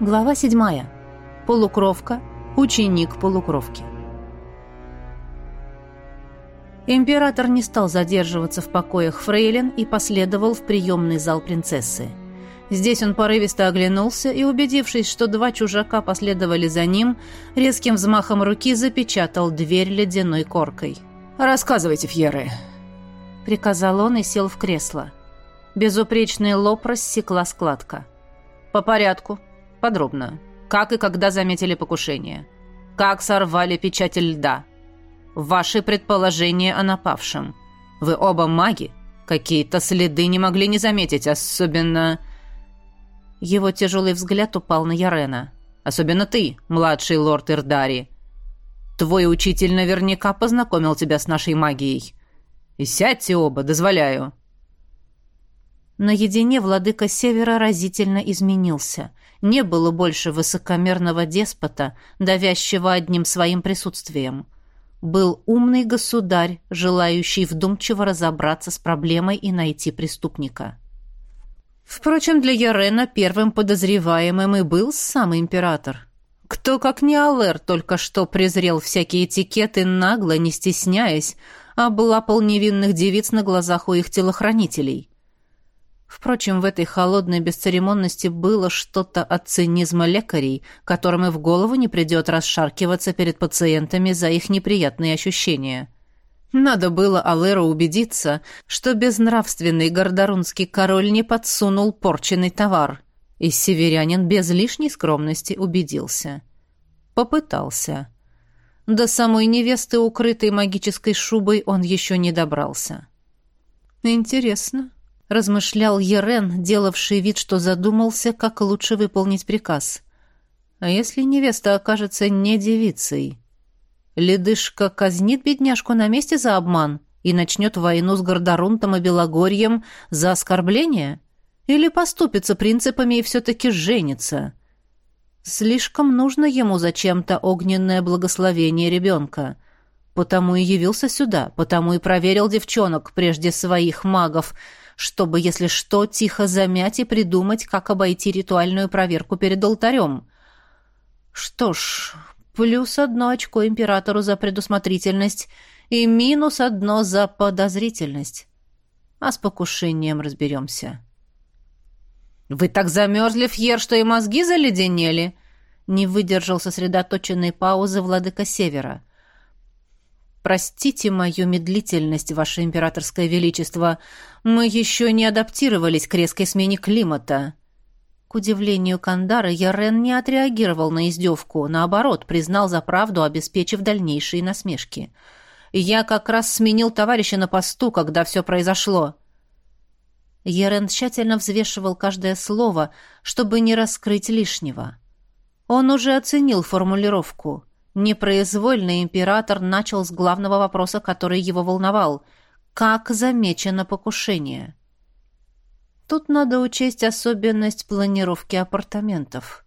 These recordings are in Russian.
Глава 7. Полукровка. Ученик полукровки. Император не стал задерживаться в покоях Фрейлин и последовал в приемный зал принцессы. Здесь он порывисто оглянулся и, убедившись, что два чужака последовали за ним, резким взмахом руки запечатал дверь ледяной коркой. «Рассказывайте, Фьеры», — приказал он и сел в кресло. Безупречный лоб рассекла складка. «По порядку», Подробно. Как и когда заметили покушение. Как сорвали печать льда. Ваши предположения о напавшем. Вы оба маги. Какие-то следы не могли не заметить, особенно... Его тяжелый взгляд упал на Ярена. Особенно ты, младший лорд Ирдари. Твой учитель наверняка познакомил тебя с нашей магией. И сядьте оба, дозволяю. Наедине владыка Севера разительно изменился. Не было больше высокомерного деспота, давящего одним своим присутствием. Был умный государь, желающий вдумчиво разобраться с проблемой и найти преступника. Впрочем, для Ярена первым подозреваемым и был сам император. Кто, как не Алэр, только что презрел всякие этикеты, нагло, не стесняясь, облапал невинных девиц на глазах у их телохранителей. Впрочем, в этой холодной бесцеремонности было что-то от цинизма лекарей, которым и в голову не придет расшаркиваться перед пациентами за их неприятные ощущения. Надо было Алэру убедиться, что безнравственный гордорунский король не подсунул порченный товар, и северянин без лишней скромности убедился. Попытался. До самой невесты, укрытой магической шубой, он еще не добрался. «Интересно», размышлял Ерен, делавший вид, что задумался, как лучше выполнить приказ. А если невеста окажется не девицей? Ледышка казнит бедняжку на месте за обман и начнет войну с Гордорунтом и Белогорьем за оскорбление? Или поступится принципами и все-таки женится? Слишком нужно ему зачем-то огненное благословение ребенка. Потому и явился сюда, потому и проверил девчонок, прежде своих магов — чтобы, если что, тихо замять и придумать, как обойти ритуальную проверку перед алтарем. Что ж, плюс одно очко императору за предусмотрительность и минус одно за подозрительность. А с покушением разберемся. «Вы так замерзли, Фьер, что и мозги заледенели?» Не выдержал сосредоточенной паузы владыка Севера. «Простите мою медлительность, Ваше Императорское Величество. Мы еще не адаптировались к резкой смене климата». К удивлению Кандара, Ярен не отреагировал на издевку, наоборот, признал за правду, обеспечив дальнейшие насмешки. «Я как раз сменил товарища на посту, когда все произошло». Ерен тщательно взвешивал каждое слово, чтобы не раскрыть лишнего. Он уже оценил формулировку – Непроизвольно император начал с главного вопроса, который его волновал. Как замечено покушение? Тут надо учесть особенность планировки апартаментов.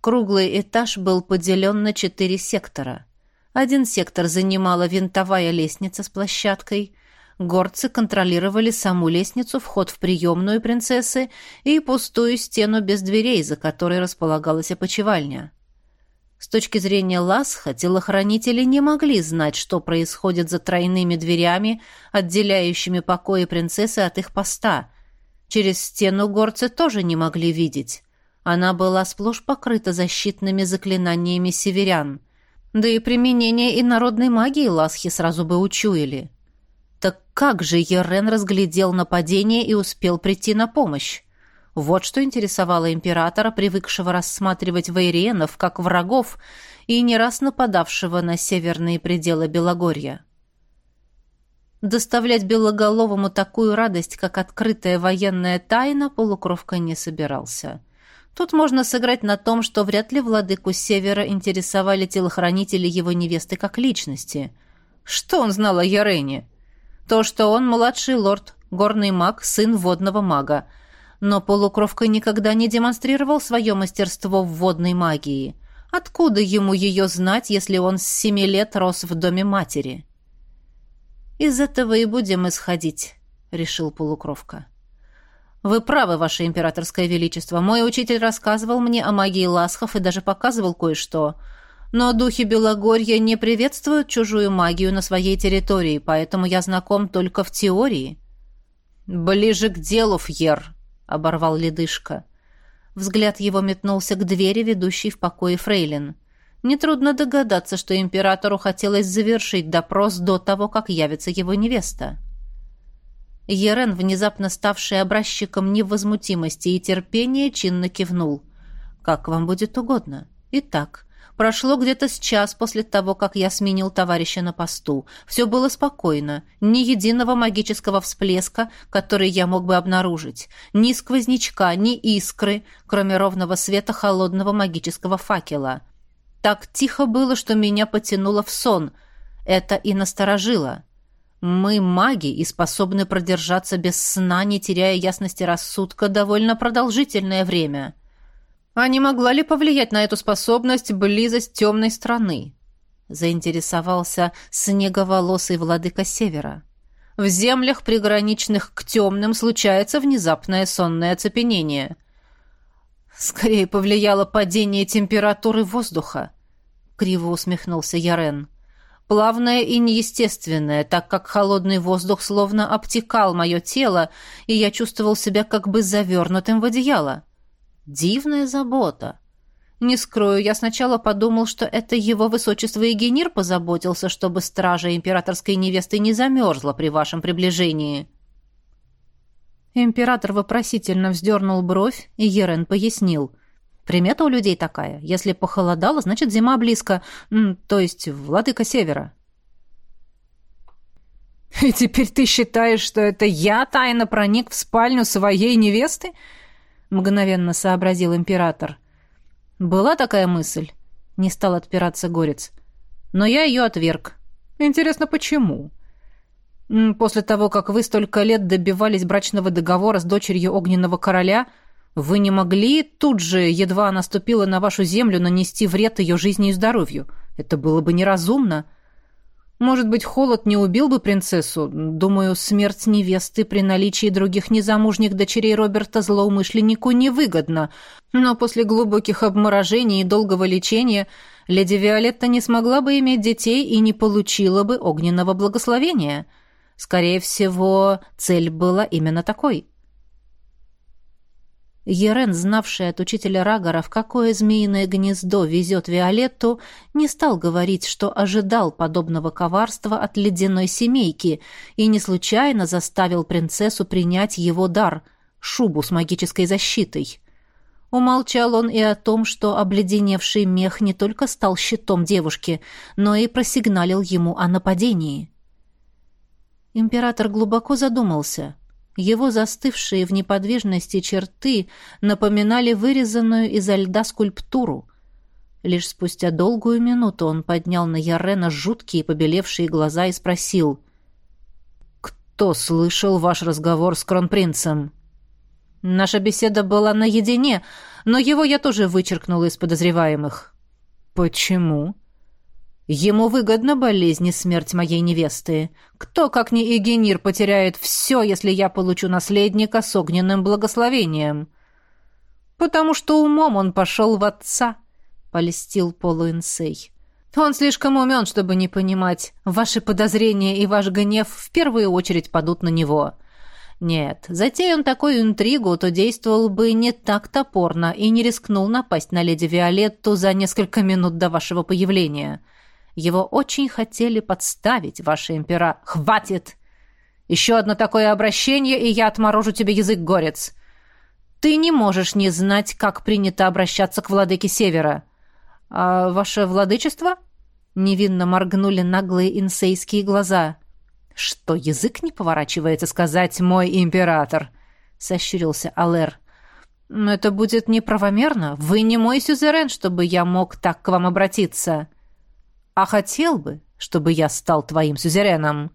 Круглый этаж был поделен на четыре сектора. Один сектор занимала винтовая лестница с площадкой. Горцы контролировали саму лестницу, вход в приемную принцессы и пустую стену без дверей, за которой располагалась опочивальня. С точки зрения Ласха, телохранители не могли знать, что происходит за тройными дверями, отделяющими покои принцессы от их поста. Через стену горцы тоже не могли видеть. Она была сплошь покрыта защитными заклинаниями северян. Да и применение инородной магии Ласхи сразу бы учуяли. Так как же Ерен разглядел нападение и успел прийти на помощь? Вот что интересовало императора, привыкшего рассматривать вейриенов как врагов и не раз нападавшего на северные пределы Белогорья. Доставлять Белоголовому такую радость, как открытая военная тайна, полукровка не собирался. Тут можно сыграть на том, что вряд ли владыку Севера интересовали телохранители его невесты как личности. Что он знал о Ярене? То, что он младший лорд, горный маг, сын водного мага – но полукровка никогда не демонстрировал свое мастерство в водной магии. Откуда ему ее знать, если он с семи лет рос в доме матери? «Из этого и будем исходить», — решил полукровка. «Вы правы, Ваше Императорское Величество. Мой учитель рассказывал мне о магии ласхов и даже показывал кое-что. Но духи Белогорья не приветствуют чужую магию на своей территории, поэтому я знаком только в теории». «Ближе к делу, Фьер», — оборвал ледышка. Взгляд его метнулся к двери, ведущей в покое Фрейлин. Нетрудно догадаться, что императору хотелось завершить допрос до того, как явится его невеста. Ерен, внезапно ставший образчиком невозмутимости и терпения, чинно кивнул. «Как вам будет угодно. Итак, прошло где-то час после того, как я сменил товарища на посту. Все было спокойно. Ни единого магического всплеска, который я мог бы обнаружить. Ни сквознячка, ни искры, кроме ровного света холодного магического факела. Так тихо было, что меня потянуло в сон. Это и насторожило». Мы маги и способны продержаться без сна, не теряя ясности рассудка, довольно продолжительное время. А не могла ли повлиять на эту способность близость темной страны? Заинтересовался снеговолосый владыка Севера. В землях, приграничных к темным, случается внезапное сонное оцепенение. Скорее повлияло падение температуры воздуха. Криво усмехнулся Ярен. — плавное и неестественное, так как холодный воздух словно обтекал мое тело, и я чувствовал себя как бы завернутым в одеяло. Дивная забота. Не скрою, я сначала подумал, что это его высочество Егенир позаботился, чтобы стража императорской невесты не замерзла при вашем приближении. Император вопросительно вздернул бровь, и Ерен пояснил. Примета у людей такая. Если похолодало, значит зима близко. То есть владыка севера. «И теперь ты считаешь, что это я тайно проник в спальню своей невесты?» Мгновенно сообразил император. «Была такая мысль?» Не стал отпираться Горец. «Но я ее отверг. Интересно, почему?» «После того, как вы столько лет добивались брачного договора с дочерью Огненного Короля, вы не могли тут же, едва она ступила на вашу землю, нанести вред ее жизни и здоровью. Это было бы неразумно. Может быть, холод не убил бы принцессу. Думаю, смерть невесты при наличии других незамужних дочерей Роберта злоумышленнику невыгодна. Но после глубоких обморожений и долгого лечения леди Виолетта не смогла бы иметь детей и не получила бы огненного благословения. Скорее всего, цель была именно такой. Ерен, знавший от учителя Рагора, в какое змеиное гнездо везет Виолетту, не стал говорить, что ожидал подобного коварства от ледяной семейки и не случайно заставил принцессу принять его дар — шубу с магической защитой. Умолчал он и о том, что обледеневший мех не только стал щитом девушки, но и просигналил ему о нападении. Император глубоко задумался — его застывшие в неподвижности черты напоминали вырезанную изо льда скульптуру. Лишь спустя долгую минуту он поднял на Ярена жуткие побелевшие глаза и спросил «Кто слышал ваш разговор с кронпринцем?» «Наша беседа была наедине, но его я тоже вычеркнул из подозреваемых». «Почему?» Ему выгодна болезнь и смерть моей невесты. Кто, как не Игенир, потеряет все, если я получу наследника с огненным благословением? Потому что умом он пошел в отца, — полистил полуинсей. Он слишком умен, чтобы не понимать. Ваши подозрения и ваш гнев в первую очередь падут на него. Нет, затея он такую интригу, то действовал бы не так топорно и не рискнул напасть на леди Виолетту за несколько минут до вашего появления. — его очень хотели подставить, ваше импера. Хватит! Еще одно такое обращение, и я отморожу тебе язык, горец. Ты не можешь не знать, как принято обращаться к владыке Севера. А ваше владычество? Невинно моргнули наглые инсейские глаза. Что, язык не поворачивается сказать «мой император»? Сощурился Алэр. Но это будет неправомерно. Вы не мой сюзерен, чтобы я мог так к вам обратиться. — а хотел бы, чтобы я стал твоим сюзереном».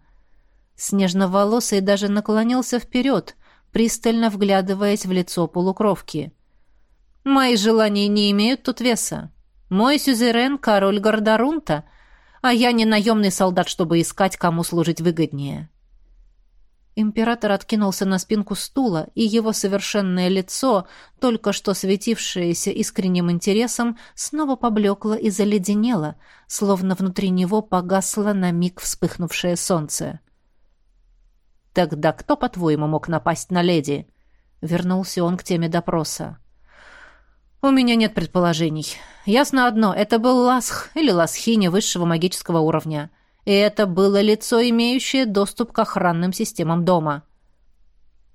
Снежноволосый даже наклонился вперед, пристально вглядываясь в лицо полукровки. «Мои желания не имеют тут веса. Мой сюзерен — король Гордорунта, а я не наемный солдат, чтобы искать, кому служить выгоднее». Император откинулся на спинку стула, и его совершенное лицо, только что светившееся искренним интересом, снова поблекло и заледенело, словно внутри него погасло на миг вспыхнувшее солнце. «Тогда кто, по-твоему, мог напасть на леди?» Вернулся он к теме допроса. «У меня нет предположений. Ясно одно, это был ласх или ласхиня высшего магического уровня и это было лицо, имеющее доступ к охранным системам дома.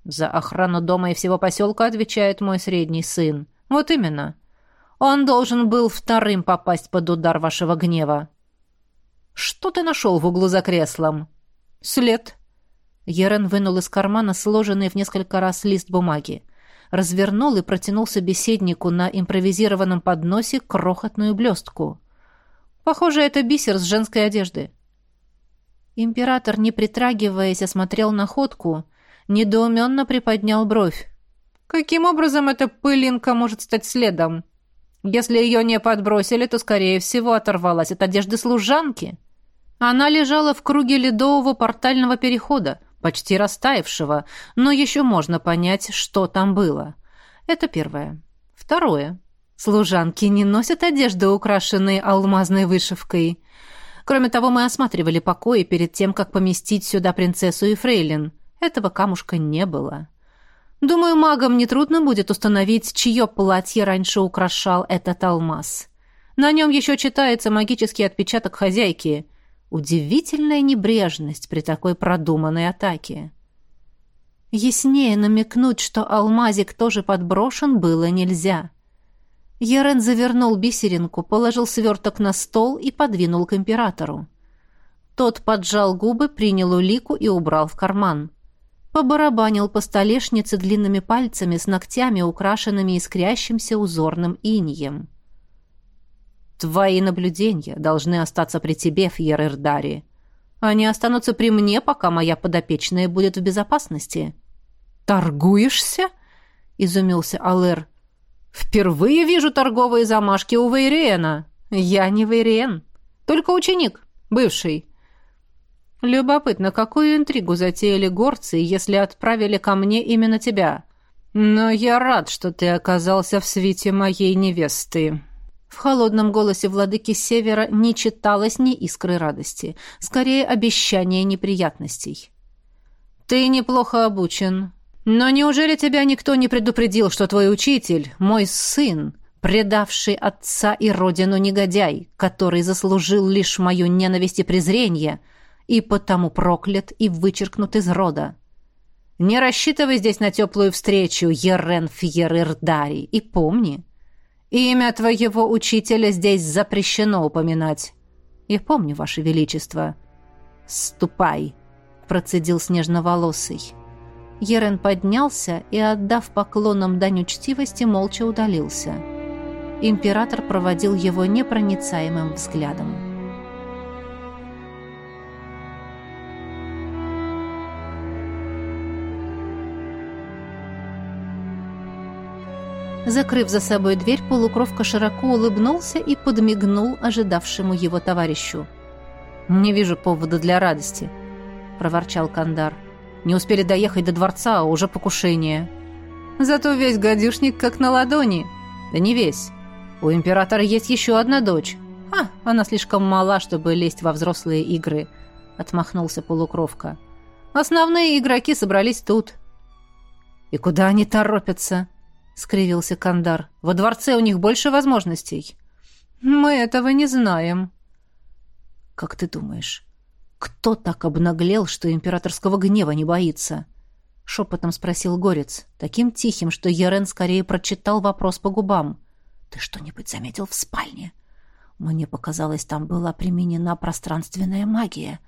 За охрану дома и всего поселка отвечает мой средний сын. Вот именно. Он должен был вторым попасть под удар вашего гнева. Что ты нашел в углу за креслом? След. Ерен вынул из кармана сложенный в несколько раз лист бумаги. Развернул и протянул собеседнику на импровизированном подносе крохотную блестку. Похоже, это бисер с женской одежды. Император, не притрагиваясь, осмотрел находку, недоуменно приподнял бровь. «Каким образом эта пылинка может стать следом? Если ее не подбросили, то, скорее всего, оторвалась от одежды служанки. Она лежала в круге ледового портального перехода, почти растаявшего, но еще можно понять, что там было. Это первое. Второе. Служанки не носят одежды, украшенные алмазной вышивкой. Кроме того, мы осматривали покои перед тем, как поместить сюда принцессу и фрейлин. Этого камушка не было. Думаю, магам нетрудно будет установить, чье платье раньше украшал этот алмаз. На нем еще читается магический отпечаток хозяйки. Удивительная небрежность при такой продуманной атаке. Яснее намекнуть, что алмазик тоже подброшен, было нельзя. — Ерен завернул бисеринку, положил сверток на стол и подвинул к императору. Тот поджал губы, принял улику и убрал в карман. Побарабанил по столешнице длинными пальцами с ногтями, украшенными искрящимся узорным иньем. «Твои наблюдения должны остаться при тебе, Фьер Ирдари. Они останутся при мне, пока моя подопечная будет в безопасности». «Торгуешься?» — изумился Алэр. «Впервые вижу торговые замашки у Вейриена. Я не Вейриен, только ученик, бывший». «Любопытно, какую интригу затеяли горцы, если отправили ко мне именно тебя? Но я рад, что ты оказался в свите моей невесты». В холодном голосе владыки Севера не читалось ни искры радости, скорее обещание неприятностей. «Ты неплохо обучен, но неужели тебя никто не предупредил, что твой учитель, мой сын, предавший отца и родину негодяй, который заслужил лишь мою ненависть и презрение, и потому проклят и вычеркнут из рода? Не рассчитывай здесь на теплую встречу, Ерен Фьерердари, и помни, имя твоего учителя здесь запрещено упоминать. Я помню, Ваше Величество. Ступай, процедил снежноволосый. Ерен поднялся и, отдав поклонам дань учтивости, молча удалился. Император проводил его непроницаемым взглядом. Закрыв за собой дверь, полукровка широко улыбнулся и подмигнул ожидавшему его товарищу. «Не вижу повода для радости», — проворчал Кандар. Не успели доехать до дворца, а уже покушение. Зато весь гадюшник как на ладони. Да не весь. У императора есть еще одна дочь. А, она слишком мала, чтобы лезть во взрослые игры. Отмахнулся полукровка. Основные игроки собрались тут. И куда они торопятся? Скривился Кандар. Во дворце у них больше возможностей. Мы этого не знаем. Как ты думаешь, «Кто так обнаглел, что императорского гнева не боится?» — шепотом спросил Горец, таким тихим, что Ерен скорее прочитал вопрос по губам. «Ты что-нибудь заметил в спальне?» Мне показалось, там была применена пространственная магия.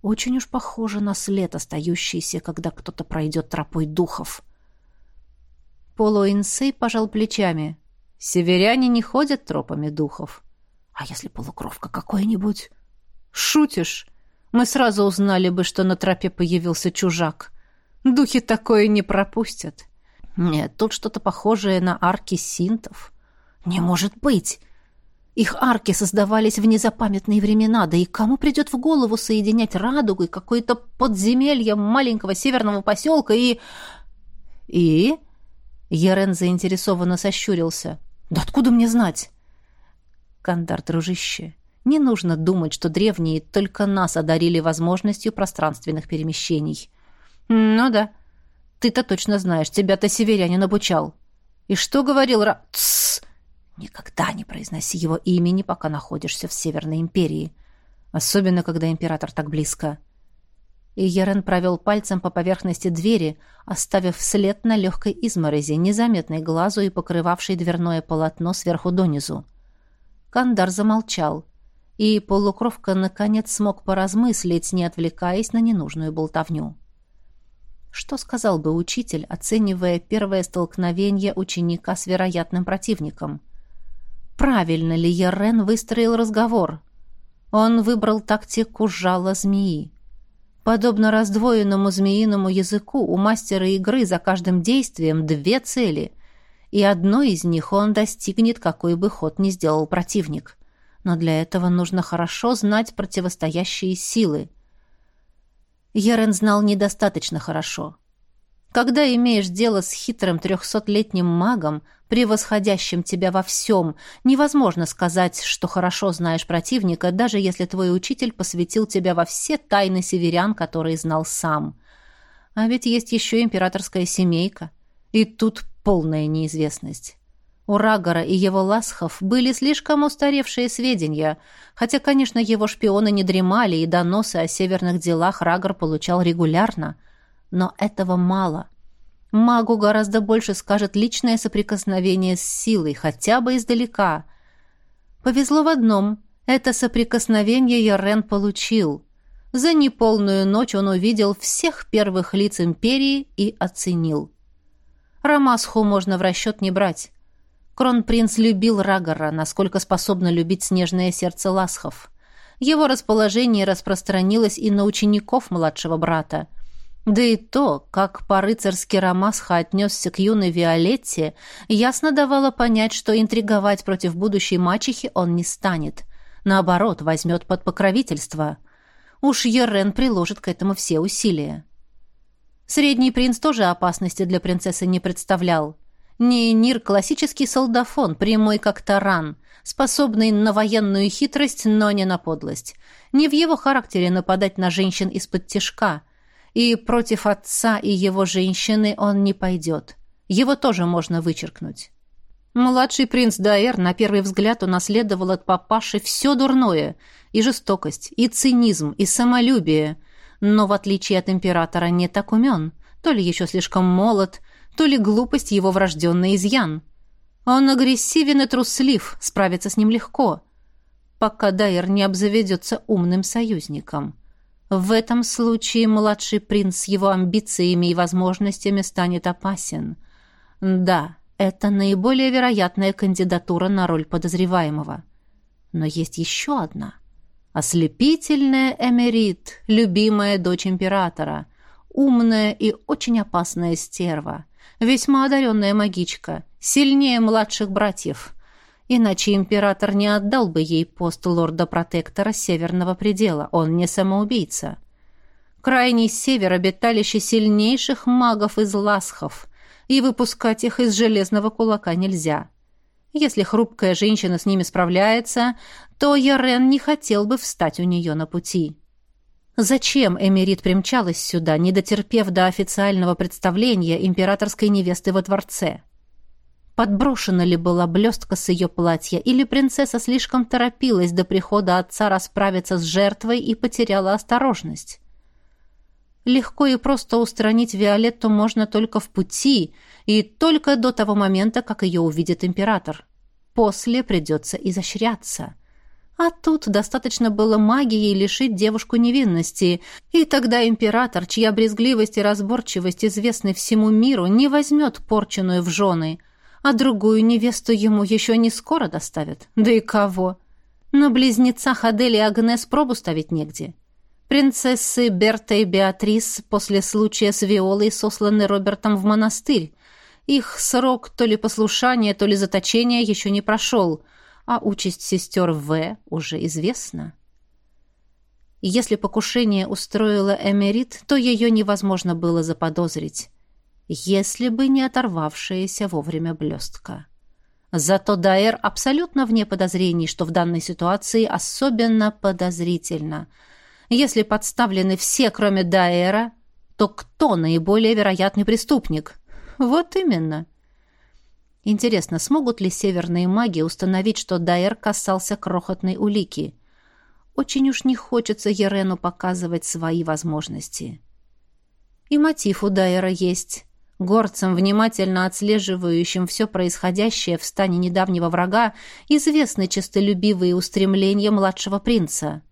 Очень уж похоже на след, остающийся, когда кто-то пройдет тропой духов. Полуинсей пожал плечами. «Северяне не ходят тропами духов. А если полукровка какой-нибудь?» «Шутишь?» Мы сразу узнали бы, что на тропе появился чужак. Духи такое не пропустят. Нет, тут что-то похожее на арки синтов. Не может быть! Их арки создавались в незапамятные времена, да и кому придет в голову соединять радугой какое-то подземелье маленького северного поселка и... И... Ерен заинтересованно сощурился. «Да откуда мне знать?» «Кандар, дружище, не нужно думать, что древние только нас одарили возможностью пространственных перемещений». «Ну да. Ты-то точно знаешь, тебя-то северянин обучал». «И что говорил Ра...» «Тссс! Никогда не произноси его имени, пока находишься в Северной Империи. Особенно, когда император так близко». И Ерен провел пальцем по поверхности двери, оставив след на легкой изморози, незаметной глазу и покрывавшей дверное полотно сверху донизу. Кандар замолчал, и полукровка наконец смог поразмыслить, не отвлекаясь на ненужную болтовню. Что сказал бы учитель, оценивая первое столкновение ученика с вероятным противником? Правильно ли Ерен выстроил разговор? Он выбрал тактику жала змеи. Подобно раздвоенному змеиному языку, у мастера игры за каждым действием две цели, и одной из них он достигнет, какой бы ход ни сделал противник. Но для этого нужно хорошо знать противостоящие силы. Ерен знал недостаточно хорошо. Когда имеешь дело с хитрым трехсотлетним магом, превосходящим тебя во всем, невозможно сказать, что хорошо знаешь противника, даже если твой учитель посвятил тебя во все тайны северян, которые знал сам. А ведь есть еще императорская семейка. И тут полная неизвестность. У Рагора и его ласхов были слишком устаревшие сведения, хотя, конечно, его шпионы не дремали, и доносы о северных делах Рагор получал регулярно. Но этого мало. Магу гораздо больше скажет личное соприкосновение с силой, хотя бы издалека. Повезло в одном. Это соприкосновение Йорен получил. За неполную ночь он увидел всех первых лиц империи и оценил. Рамасху можно в расчет не брать. Кронпринц любил Рагора, насколько способно любить снежное сердце ласхов. Его расположение распространилось и на учеников младшего брата. Да и то, как по-рыцарски Рамасха отнесся к юной Виолетте, ясно давало понять, что интриговать против будущей мачехи он не станет. Наоборот, возьмет под покровительство. Уж Ерен приложит к этому все усилия. Средний принц тоже опасности для принцессы не представлял. Нейнир — классический солдафон, прямой как таран, способный на военную хитрость, но не на подлость. Не в его характере нападать на женщин из-под тишка. И против отца и его женщины он не пойдет. Его тоже можно вычеркнуть. Младший принц Даэр на первый взгляд унаследовал от папаши все дурное, и жестокость, и цинизм, и самолюбие, но в отличие от императора не так умен, то ли еще слишком молод, то ли глупость его врожденный изъян. Он агрессивен и труслив, справиться с ним легко, пока Дайер не обзаведется умным союзником. В этом случае младший принц с его амбициями и возможностями станет опасен. Да, это наиболее вероятная кандидатура на роль подозреваемого. Но есть еще одна. Ослепительная Эмерит, любимая дочь императора, умная и очень опасная стерва — Весьма одаренная магичка, сильнее младших братьев. Иначе император не отдал бы ей пост лорда-протектора Северного предела. Он не самоубийца. Крайний север — обиталище сильнейших магов из ласхов, и выпускать их из железного кулака нельзя. Если хрупкая женщина с ними справляется, то Ярен не хотел бы встать у нее на пути. Зачем Эмирит примчалась сюда, не дотерпев до официального представления императорской невесты во дворце? Подброшена ли была блестка с ее платья, или принцесса слишком торопилась до прихода отца расправиться с жертвой и потеряла осторожность? Легко и просто устранить Виолетту можно только в пути и только до того момента, как ее увидит император. После придется изощряться — а тут достаточно было магией лишить девушку невинности, и тогда император, чья брезгливость и разборчивость известны всему миру, не возьмет порченую в жены, а другую невесту ему еще не скоро доставят. Да и кого? На близнецах Адель и Агнес пробу ставить негде. Принцессы Берта и Беатрис после случая с Виолой сосланы Робертом в монастырь. Их срок то ли послушания, то ли заточения еще не прошел — а участь сестер В уже известна. Если покушение устроила Эмерит, то ее невозможно было заподозрить, если бы не оторвавшаяся вовремя блестка. Зато Дайер абсолютно вне подозрений, что в данной ситуации особенно подозрительно. Если подставлены все, кроме Дайера, то кто наиболее вероятный преступник? Вот именно. Интересно, смогут ли северные маги установить, что Дайер касался крохотной улики? Очень уж не хочется Ерену показывать свои возможности. И мотив у Дайера есть. Горцам, внимательно отслеживающим все происходящее в стане недавнего врага, известны честолюбивые устремления младшего принца.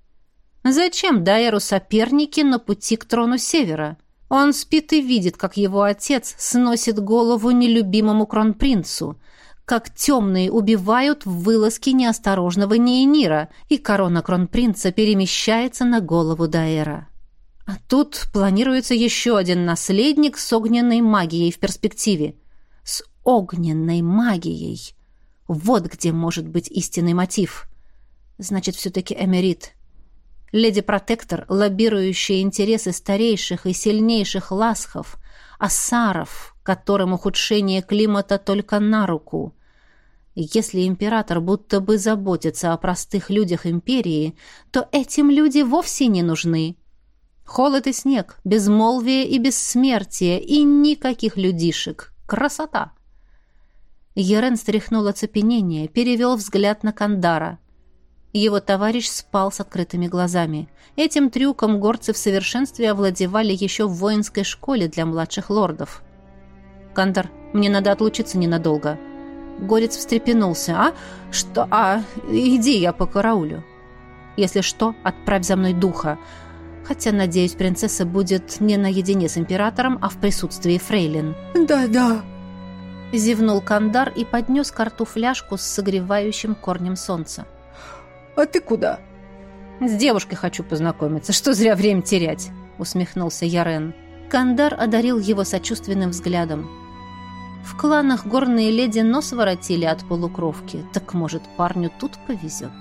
Зачем Дайеру соперники на пути к трону Севера? Он спит и видит, как его отец сносит голову нелюбимому кронпринцу, как темные убивают в вылазке неосторожного Нейнира, и корона кронпринца перемещается на голову Дайера. А тут планируется еще один наследник с огненной магией в перспективе. С огненной магией. Вот где может быть истинный мотив. Значит, все-таки Эмерит. Леди-протектор, лоббирующая интересы старейших и сильнейших ласхов, асаров, которым ухудшение климата только на руку. Если император будто бы заботится о простых людях империи, то этим люди вовсе не нужны. Холод и снег, безмолвие и бессмертие, и никаких людишек. Красота! Ерен стряхнул оцепенение, перевел взгляд на Кандара. Его товарищ спал с открытыми глазами. Этим трюком горцы в совершенстве овладевали еще в воинской школе для младших лордов. «Кандар, мне надо отлучиться ненадолго». Горец встрепенулся. «А? Что? А? Иди, я по караулю». «Если что, отправь за мной духа. Хотя, надеюсь, принцесса будет не наедине с императором, а в присутствии фрейлин. «Да-да», — зевнул Кандар и поднес к рту фляжку с согревающим корнем солнца. «А ты куда?» «С девушкой хочу познакомиться. Что зря время терять?» — усмехнулся Ярен. Кандар одарил его сочувственным взглядом. В кланах горные леди нос воротили от полукровки. Так, может, парню тут повезет?»